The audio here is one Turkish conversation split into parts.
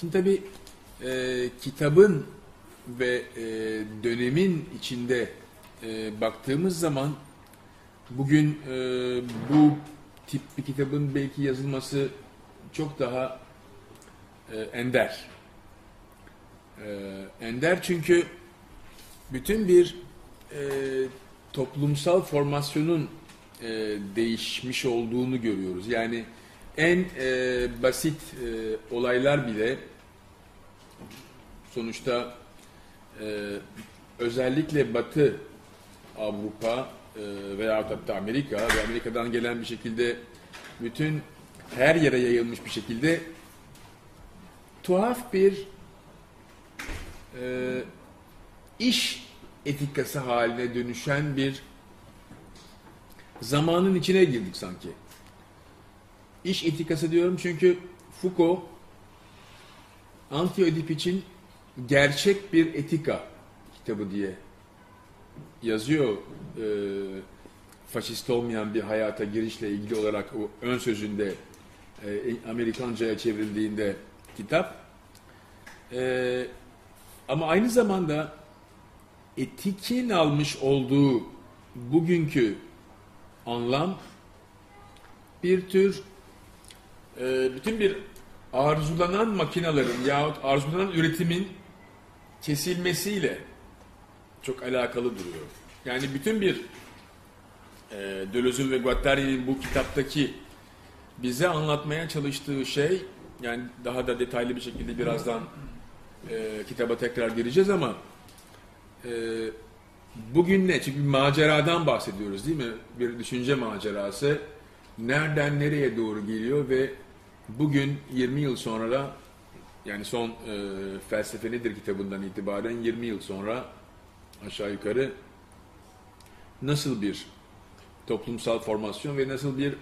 Şimdi tabii e, kitabın ve e, dönemin içinde e, baktığımız zaman bugün e, bu tip bir kitabın belki yazılması çok daha e, ender. E, ender çünkü bütün bir e, toplumsal formasyonun e, değişmiş olduğunu görüyoruz. Yani en e, basit e, olaylar bile sonuçta e, özellikle Batı Avrupa e, veya hatta Amerika ve Amerika'dan gelen bir şekilde bütün her yere yayılmış bir şekilde tuhaf bir e, iş etikası haline dönüşen bir zamanın içine girdik sanki. İş etikası diyorum çünkü Foucault Anti-Ödip için gerçek bir etika kitabı diye yazıyor e, faşist olmayan bir hayata girişle ilgili olarak o ön sözünde e, Amerikanca'ya çevrildiğinde kitap. E, ama aynı zamanda etikin almış olduğu bugünkü anlam bir tür e, bütün bir arzulanan makinelerin yahut arzulanan üretimin kesilmesiyle çok alakalı duruyor. Yani bütün bir e, Deleuze'ün ve Guattari'nin bu kitaptaki bize anlatmaya çalıştığı şey yani daha da detaylı bir şekilde birazdan e, kitaba tekrar gireceğiz ama e, bugün ne? Çünkü bir maceradan bahsediyoruz değil mi? Bir düşünce macerası. Nereden nereye doğru geliyor ve bugün 20 yıl sonra yani son e, felsefe nedir kitabından itibaren 20 yıl sonra aşağı yukarı nasıl bir toplumsal formasyon ve nasıl bir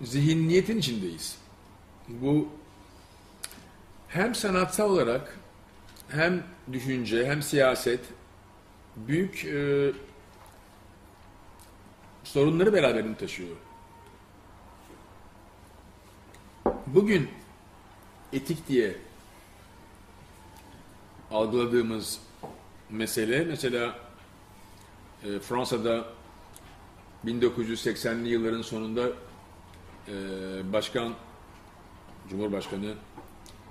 zihniyetin içindeyiz. Bu hem sanatsal olarak hem düşünce hem siyaset büyük e, sorunları beraberinde taşıyor. Bugün etik diye algıladığımız mesele mesela e, Fransa'da 1980'li yılların sonunda e, başkan Cumhurbaşkanı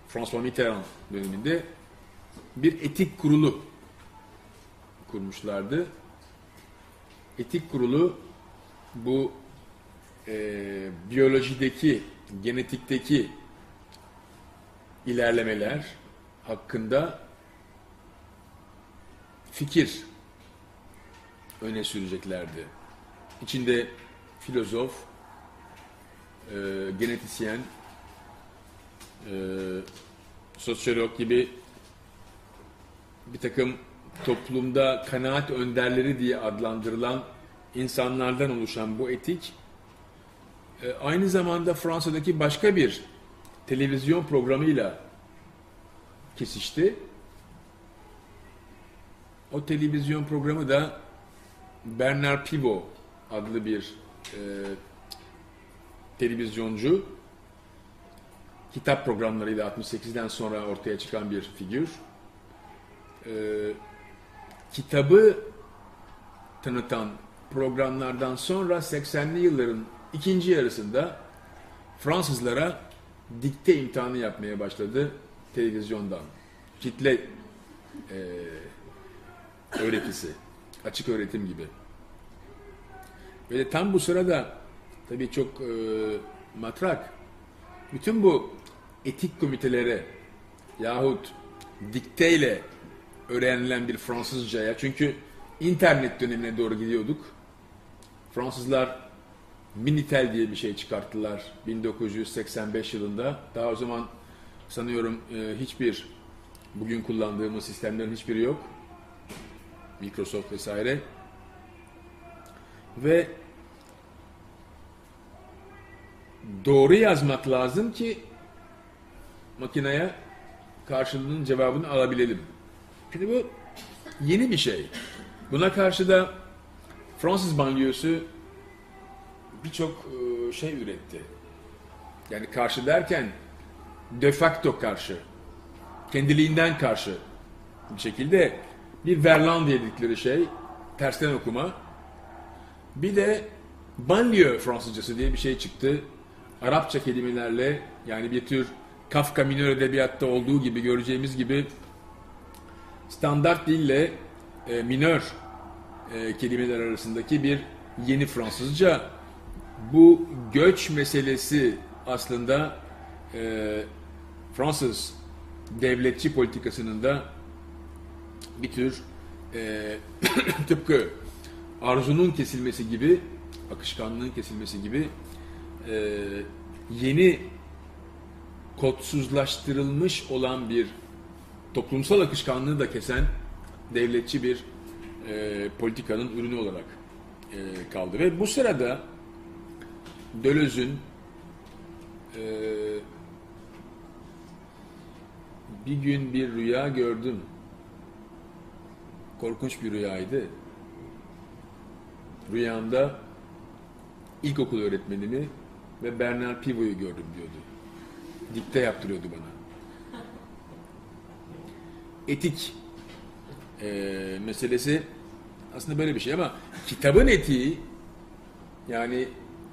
François Mitterrand döneminde bir etik kurulu kurmuşlardı. Etik kurulu bu e, biyolojideki, genetikteki ilerlemeler hakkında fikir öne süreceklerdi. İçinde filozof, e, genetisyen, e, sosyolog gibi bir takım toplumda kanaat önderleri diye adlandırılan insanlardan oluşan bu etik e, aynı zamanda Fransa'daki başka bir televizyon programıyla kesişti. O televizyon programı da Bernard Pivot adlı bir e, televizyoncu. Kitap programlarıyla 68'den sonra ortaya çıkan bir figür. E, kitabı tanıtan programlardan sonra 80'li yılların ikinci yarısında Fransızlara dikte imtihanı yapmaya başladı televizyondan. Kitle e, öğretisi. Açık öğretim gibi. Ve tam bu sırada tabii çok e, matrak bütün bu etik komitelere yahut dikteyle öğrenilen bir Fransızcaya çünkü internet dönemine doğru gidiyorduk. Fransızlar Minitel diye bir şey çıkarttılar 1985 yılında. Daha o zaman sanıyorum e, hiçbir bugün kullandığımız sistemlerin hiçbiri yok. Microsoft vesaire. Ve doğru yazmak lazım ki makineye karşılığının cevabını alabilelim. Şimdi bu yeni bir şey. Buna karşı da Fransız banliyosu birçok e, şey üretti. Yani karşı derken de facto karşı, kendiliğinden karşı bir şekilde bir Verlan dedikleri şey, tersten okuma. Bir de banlieue Fransızcası diye bir şey çıktı. Arapça kelimelerle yani bir tür Kafka minör edebiyatta olduğu gibi göreceğimiz gibi standart dille e, minör e, kelimeler arasındaki bir yeni Fransızca. Bu göç meselesi aslında e, Fransız devletçi politikasının da bir tür e, tıpkı arzunun kesilmesi gibi, akışkanlığın kesilmesi gibi e, yeni kodsuzlaştırılmış olan bir toplumsal akışkanlığı da kesen devletçi bir e, politikanın ürünü olarak e, kaldı. Ve bu sırada Döloz'un e, bir gün bir rüya gördüm. Korkunç bir rüyaydı. Rüyamda ilkokul öğretmenimi ve Bernard Pivot'u gördüm diyordu. Dikte yaptırıyordu bana. Etik e, meselesi aslında böyle bir şey ama kitabın etiği yani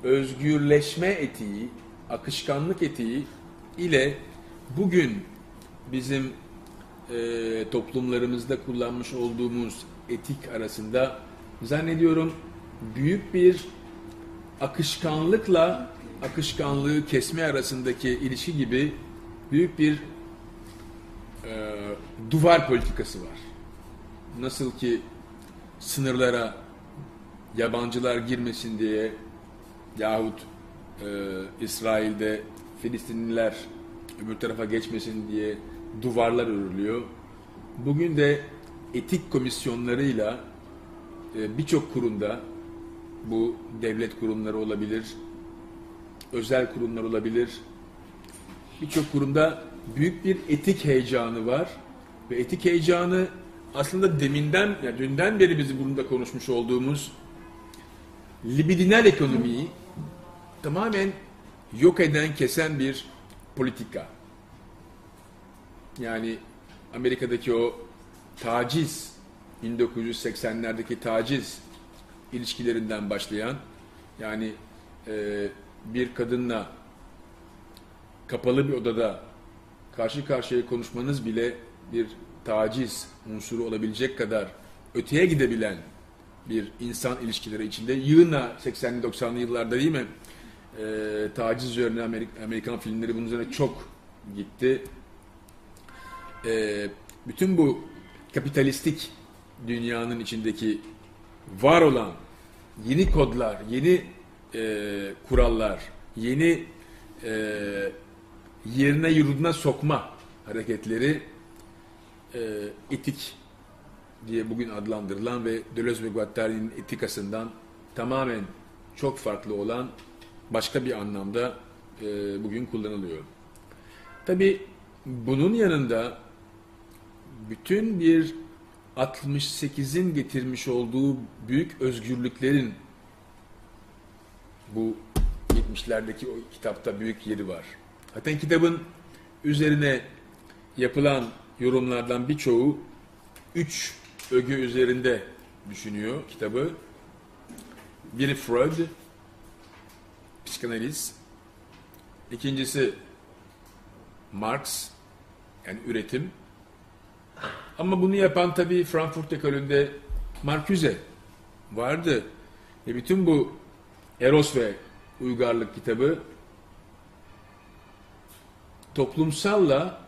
özgürleşme etiği, akışkanlık etiği ile bugün bizim e, toplumlarımızda kullanmış olduğumuz etik arasında zannediyorum büyük bir akışkanlıkla akışkanlığı kesme arasındaki ilişki gibi büyük bir e, duvar politikası var. Nasıl ki sınırlara yabancılar girmesin diye yahut e, İsrail'de Filistinliler öbür tarafa geçmesin diye duvarlar örülüyor. Bugün de etik komisyonlarıyla e, birçok kurumda bu devlet kurumları olabilir, özel kurumlar olabilir. Birçok kurumda büyük bir etik heyecanı var ve etik heyecanı aslında deminden, yani dünden beri bizim burada konuşmuş olduğumuz libidinal ekonomiyi tamamen yok eden, kesen bir politika. Yani Amerika'daki o taciz, 1980'lerdeki taciz ilişkilerinden başlayan, yani e, bir kadınla kapalı bir odada karşı karşıya konuşmanız bile bir taciz unsuru olabilecek kadar öteye gidebilen bir insan ilişkileri içinde yığına 80'li 90'lı yıllarda değil mi? E, taciz üzerine Amerik Amerikan filmleri bunun üzerine çok gitti. E, bütün bu kapitalistik dünyanın içindeki var olan yeni kodlar, yeni e, kurallar, yeni e, yerine yurduna sokma hareketleri e, etik diye bugün adlandırılan ve Deleuze ve Guattari'nin etikasından tamamen çok farklı olan başka bir anlamda e, bugün kullanılıyor. Tabi bunun yanında bütün bir 68'in getirmiş olduğu büyük özgürlüklerin bu 70'lerdeki o kitapta büyük yeri var. Zaten kitabın üzerine yapılan yorumlardan birçoğu üç ögü üzerinde düşünüyor kitabı. Biri Freud, psikanaliz. İkincisi Marx, yani üretim. Ama bunu yapan tabii Frankfurt ekolünde Marcuse vardı. Ve bütün bu Eros ve Uygarlık kitabı toplumsalla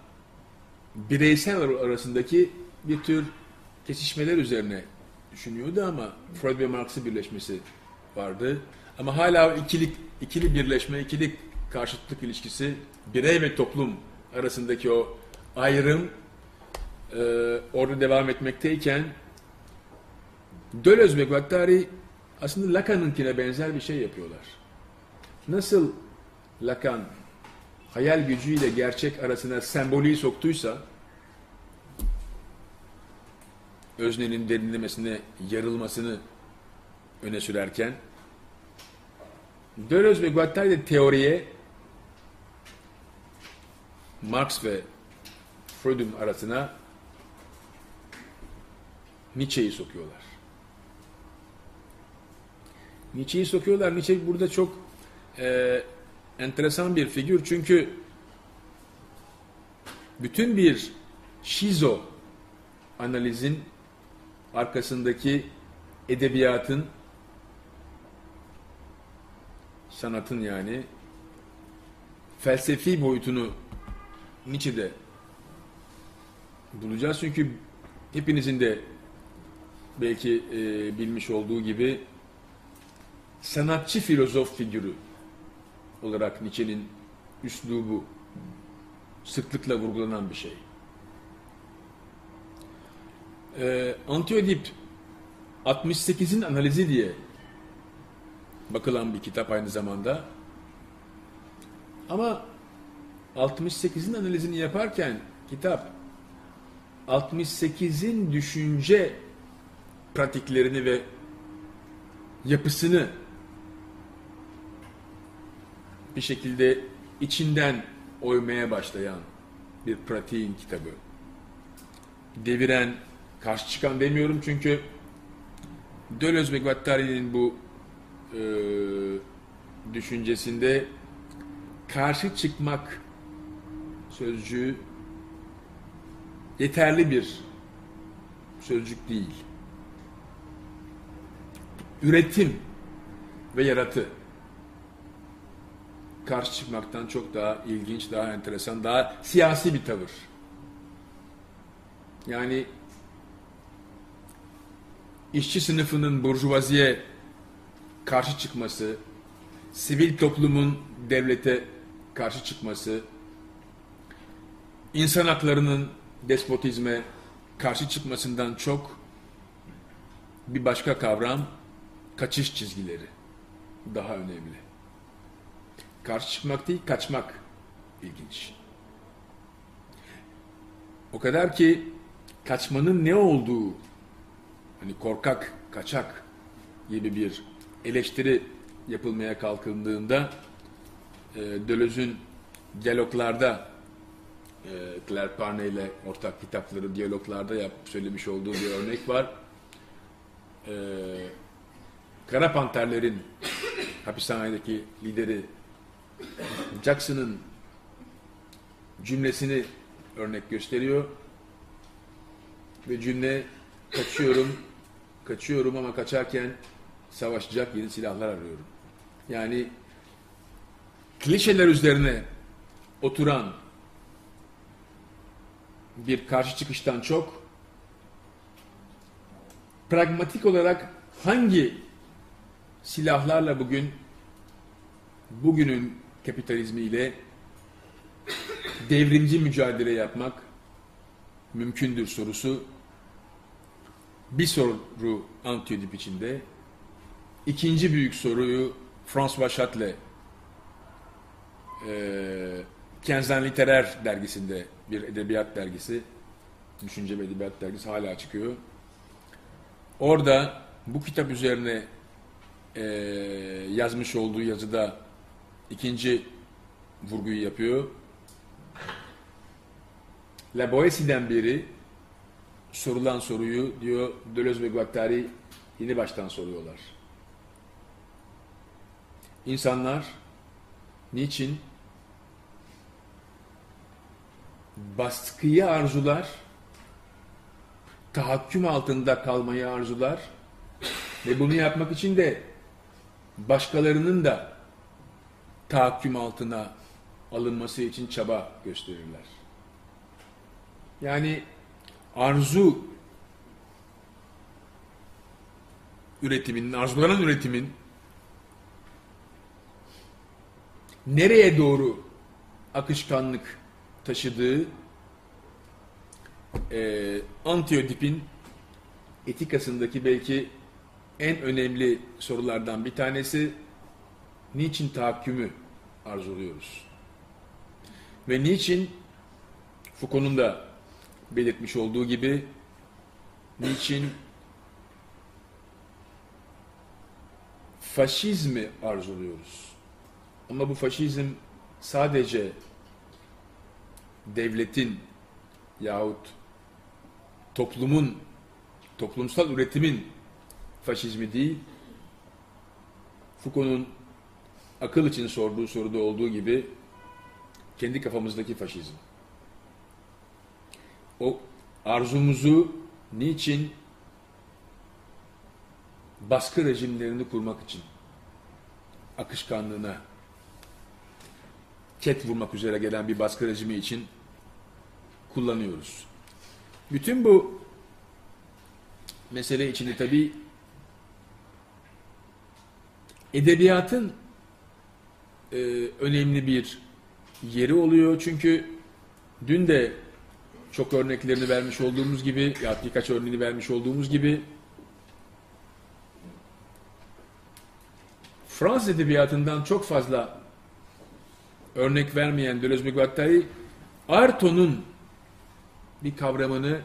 bireysel arasındaki bir tür kesişmeler üzerine düşünüyordu ama Freud ve Marx'ın birleşmesi vardı. Ama hala ikili, ikili birleşme, ikili karşıtlık ilişkisi, birey ve toplum arasındaki o ayrım e, orada devam etmekteyken Deleuze ve Guattari aslında Lacan'ınkine benzer bir şey yapıyorlar. Nasıl Lacan hayal gücüyle gerçek arasına sembolü soktuysa öznenin derinlemesine yarılmasını öne sürerken Deleuze ve Guattari teoriye Marx ve Freud'un arasına Nietzsche'yi sokuyorlar. Nietzsche'yi sokuyorlar. Nietzsche burada çok e, enteresan bir figür çünkü bütün bir şizo analizin arkasındaki edebiyatın sanatın yani felsefi boyutunu Nietzsche'de bulacağız. Çünkü hepinizin de belki e, bilmiş olduğu gibi sanatçı filozof figürü olarak Nietzsche'nin üslubu sıklıkla vurgulanan bir şey. Ee, Antiodip 68'in analizi diye bakılan bir kitap aynı zamanda. Ama 68'in analizini yaparken kitap 68'in düşünce pratiklerini ve yapısını bir şekilde içinden oymaya başlayan bir pratiğin kitabı. Deviren, karşı çıkan demiyorum çünkü Deleuze ve Guattari'nin bu e, düşüncesinde karşı çıkmak sözcüğü yeterli bir sözcük değil. Üretim ve yaratı karşı çıkmaktan çok daha ilginç, daha enteresan, daha siyasi bir tavır. Yani işçi sınıfının burjuvaziye karşı çıkması, sivil toplumun devlete karşı çıkması, insan haklarının despotizme karşı çıkmasından çok bir başka kavram kaçış çizgileri daha önemli. Karşı çıkmak değil, kaçmak ilginç. O kadar ki kaçmanın ne olduğu, hani korkak, kaçak gibi bir eleştiri yapılmaya kalkıldığında e, Deleuze'ün diyaloglarda e, Claire Parnay ile ortak kitapları diyaloglarda yap, söylemiş olduğu bir örnek var. E, Kara Panterlerin hapishanedeki lideri Jackson'ın cümlesini örnek gösteriyor. Ve cümle kaçıyorum, kaçıyorum ama kaçarken savaşacak yeni silahlar arıyorum. Yani klişeler üzerine oturan bir karşı çıkıştan çok pragmatik olarak hangi silahlarla bugün bugünün kapitalizmiyle devrimci mücadele yapmak mümkündür sorusu bir soru Antiyodip içinde. İkinci büyük soruyu François Châtelet e, Kenzen Literer dergisinde bir edebiyat dergisi, düşünce ve edebiyat dergisi hala çıkıyor. Orada bu kitap üzerine e, yazmış olduğu yazıda ikinci vurguyu yapıyor. La Boétie'den beri sorulan soruyu diyor Deleuze ve Guattari yeni baştan soruyorlar. İnsanlar niçin baskıyı arzular, tahakküm altında kalmayı arzular ve bunu yapmak için de başkalarının da tahakküm altına alınması için çaba gösterirler. Yani arzu üretiminin, arzulanan üretimin nereye doğru akışkanlık taşıdığı e, Antiyodip'in etikasındaki belki en önemli sorulardan bir tanesi niçin tahakkümü arzuluyoruz? Ve niçin Foucault'un da belirtmiş olduğu gibi niçin faşizmi arzuluyoruz? Ama bu faşizm sadece devletin yahut toplumun, toplumsal üretimin faşizmi değil, Foucault'un akıl için sorduğu soruda olduğu gibi kendi kafamızdaki faşizm. O arzumuzu niçin baskı rejimlerini kurmak için akışkanlığına ket vurmak üzere gelen bir baskı rejimi için kullanıyoruz. Bütün bu mesele içinde tabii edebiyatın e, önemli bir yeri oluyor. Çünkü dün de çok örneklerini vermiş olduğumuz gibi ya birkaç örneğini vermiş olduğumuz gibi Fransız edebiyatından çok fazla örnek vermeyen Deleuze Guattari Arto'nun bir kavramını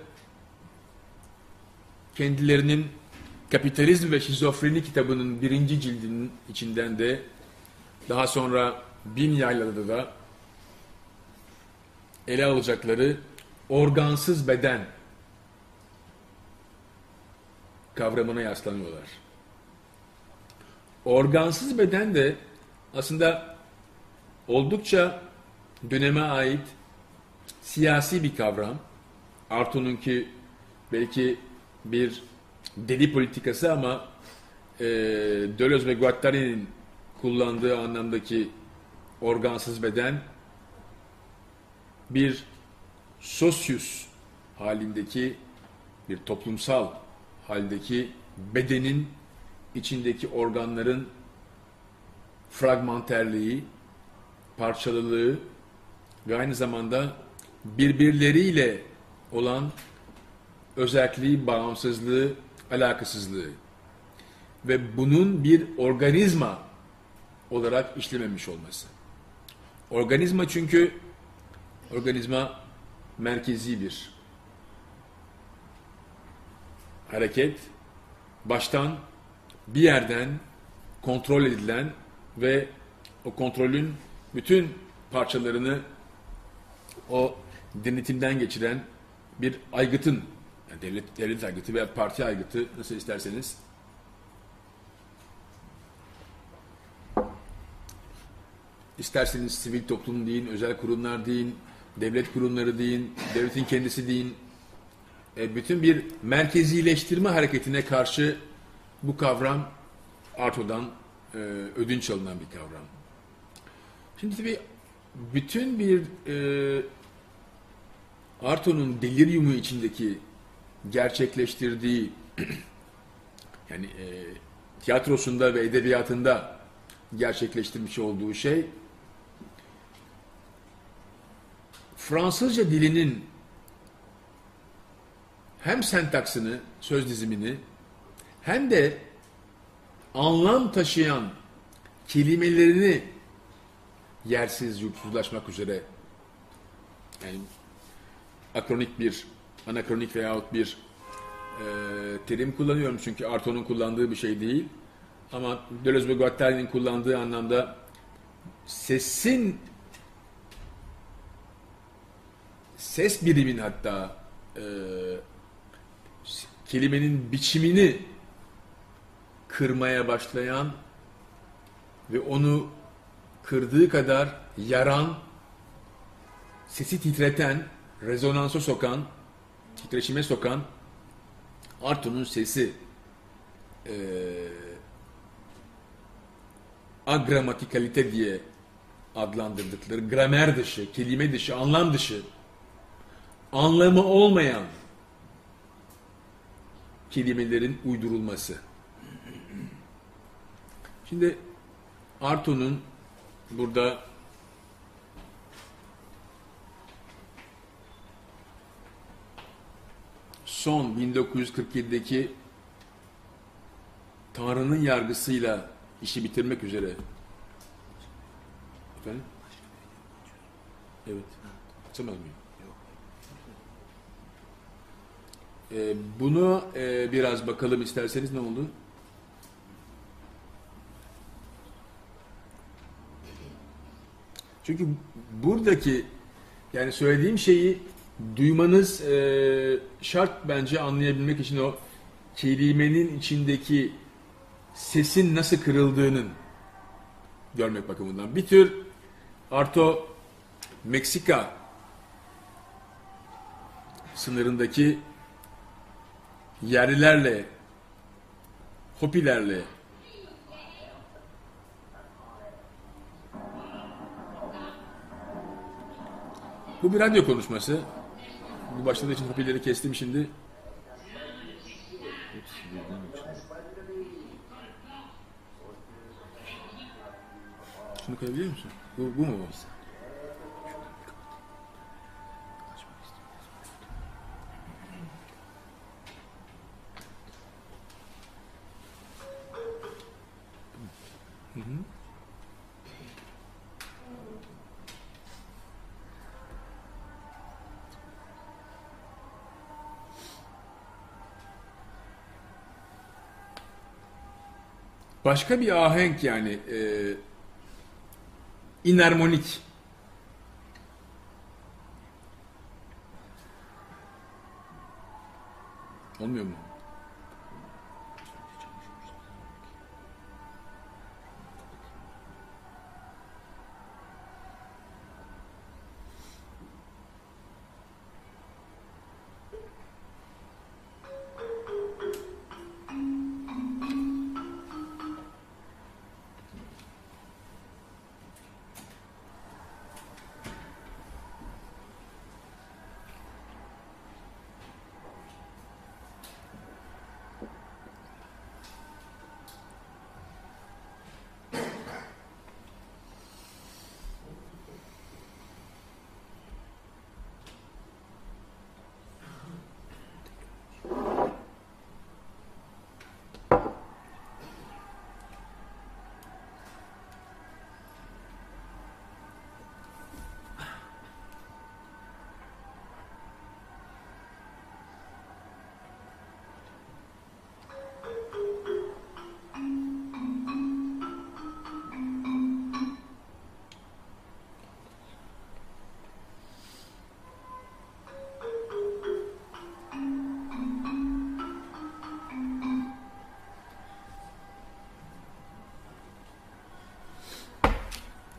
kendilerinin Kapitalizm ve Şizofreni kitabının birinci cildinin içinden de daha sonra Bin Yaylada da ele alacakları organsız beden kavramına yaslanıyorlar. Organsız beden de aslında oldukça döneme ait siyasi bir kavram. Arto'nunki belki bir deli politikası ama e, Deleuze ve Guattari'nin kullandığı anlamdaki organsız beden bir sosyus halindeki bir toplumsal haldeki bedenin içindeki organların fragmanterliği, parçalılığı ve aynı zamanda birbirleriyle olan özelliği, bağımsızlığı, alakasızlığı ve bunun bir organizma olarak işlememiş olması. Organizma çünkü organizma merkezi bir hareket, baştan bir yerden kontrol edilen ve o kontrolün bütün parçalarını o denetimden geçiren bir aygıtın, yani devlet, devlet aygıtı veya parti aygıtı nasıl isterseniz isterseniz sivil toplum deyin, özel kurumlar deyin, devlet kurumları deyin, devletin kendisi deyin, e, bütün bir merkezileştirme hareketine karşı bu kavram Arto'dan e, ödünç alınan bir kavram. Şimdi tabii bütün bir e, Arto'nun deliryumu içindeki gerçekleştirdiği yani e, tiyatrosunda ve edebiyatında gerçekleştirmiş olduğu şey Fransızca dilinin hem sentaksını, söz dizimini hem de anlam taşıyan kelimelerini yersiz, yurtsuzlaşmak üzere yani akronik bir, anakronik veyahut bir e, terim kullanıyorum çünkü Arto'nun kullandığı bir şey değil. Ama Deleuze ve Guattari'nin kullandığı anlamda sesin ses birimin hatta e, kelimenin biçimini kırmaya başlayan ve onu kırdığı kadar yaran, sesi titreten, rezonansa sokan, titreşime sokan Arto'nun sesi e, agramatikalite diye adlandırdıkları gramer dışı, kelime dışı, anlam dışı anlamı olmayan kelimelerin uydurulması. Şimdi Arto'nun burada son 1947'deki Tanrı'nın yargısıyla işi bitirmek üzere. Efendim? Evet. Açamaz mıyım? Ee, bunu e, biraz bakalım isterseniz ne oldu? Çünkü buradaki Yani söylediğim şeyi duymanız e, şart bence anlayabilmek için o kelimenin içindeki sesin nasıl kırıldığının görmek bakımından. Bir tür Arto Meksika sınırındaki yerlilerle Hopilerle Bu bir radyo konuşması. Bu başladığı için Hopileri kestim şimdi. Şunu koyabilir misin? Bu, bu mu bu? Başka bir ahenk yani e, inarmonik.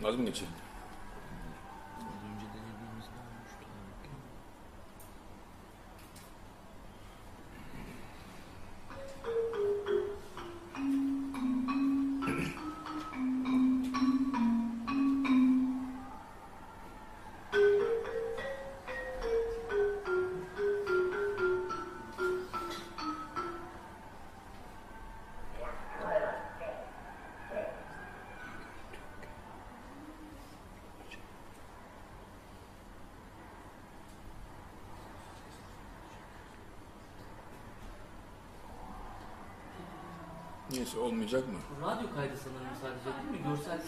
맞으면 되지.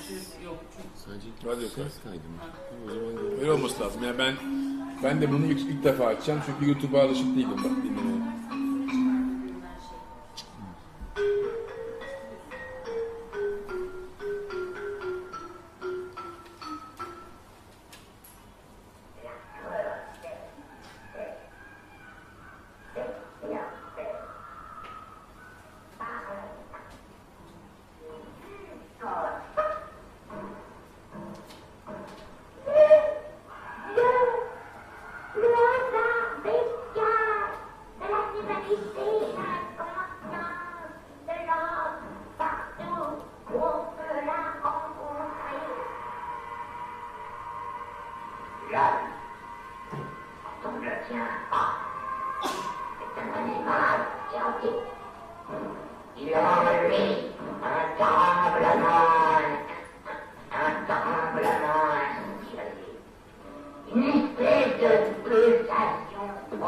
Şey yok. Sadece Radyo ses kaydı. kaydı mı? O zaman. Öyle olması lazım. Yani ben ben de bunu ilk, ilk defa açacağım çünkü YouTube'a alışık değilim bak dinlemeye.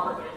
all of it.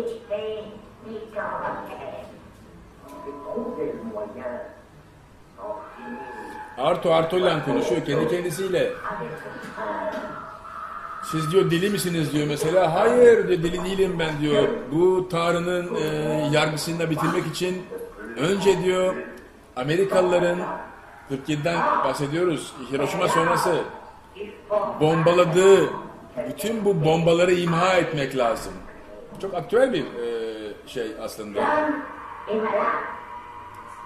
Ils payent Arto Arto'yla konuşuyor kendi kendisiyle. Siz diyor deli misiniz diyor mesela. Hayır diyor deli değilim ben diyor. Bu Tanrı'nın e, yargısını da bitirmek için önce diyor Amerikalıların 47'den bahsediyoruz. Hiroşima sonrası bombaladığı bütün bu bombaları imha etmek lazım. Çok aktüel bir e, şey aslında.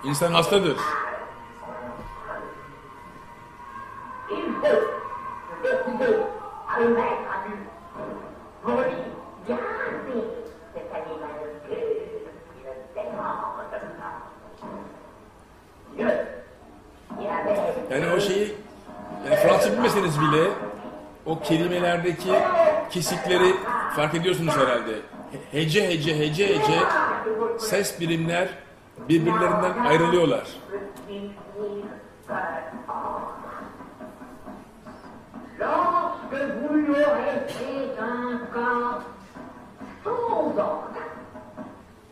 İnsan hastadır. Yani o şeyi yani Fransız bilmeseniz bile o kelimelerdeki kesikleri fark ediyorsunuz herhalde. He- Hece hece hece hece ses birimler birbirlerinden ayrılıyorlar.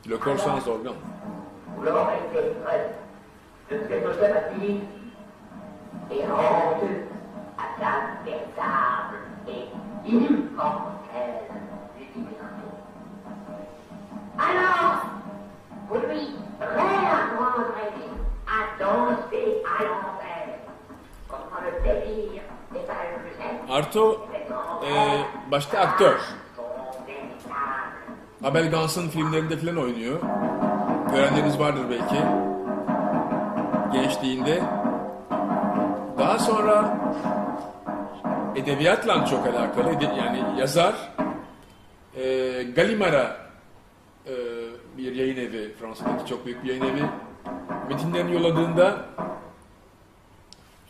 Le corps sans organ. et rendu à sa véritable et balbuzettes. Arto e, başta aktör. Abel Gans'ın filmlerinde falan oynuyor. Görenleriniz vardır belki. Gençliğinde. Daha sonra edebiyatla çok alakalı. Yani yazar. E, Gallimard'a e, bir yayın evi, Fransa'daki çok büyük bir yayın evi. Metinlerini yolladığında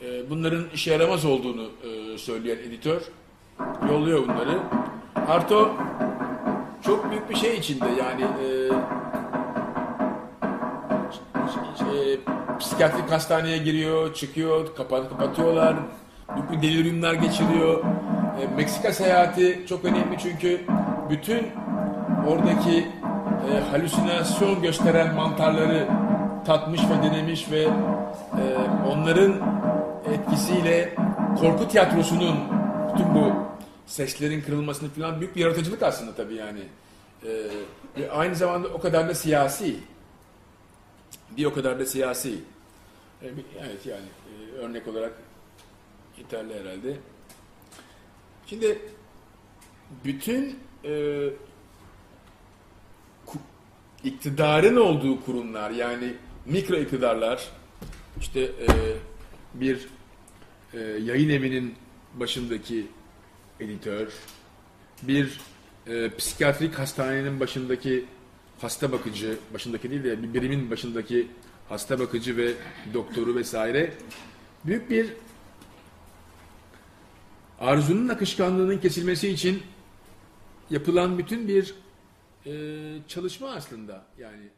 e, bunların işe yaramaz olduğunu e, söyleyen editör yolluyor bunları. Arto çok büyük bir şey içinde yani e, e, psikiyatrik hastaneye giriyor, çıkıyor, kapat, kapatıyorlar, deliriumlar geçiriyor. E, Meksika seyahati çok önemli çünkü bütün oradaki e, halüsinasyon gösteren mantarları tatmış ve denemiş ve e, onların etkisiyle korku tiyatrosunun bütün bu seslerin kırılmasını falan büyük bir yaratıcılık aslında tabii yani. E, ve aynı zamanda o kadar da siyasi. Bir o kadar da siyasi. E, evet yani e, örnek olarak yeterli herhalde. Şimdi bütün e, iktidarın olduğu kurumlar yani mikro iktidarlar işte e, bir e, yayın evinin başındaki editör, bir e, psikiyatrik hastanenin başındaki hasta bakıcı, başındaki değil de bir birimin başındaki hasta bakıcı ve doktoru vesaire büyük bir arzunun akışkanlığının kesilmesi için yapılan bütün bir e, çalışma aslında. Yani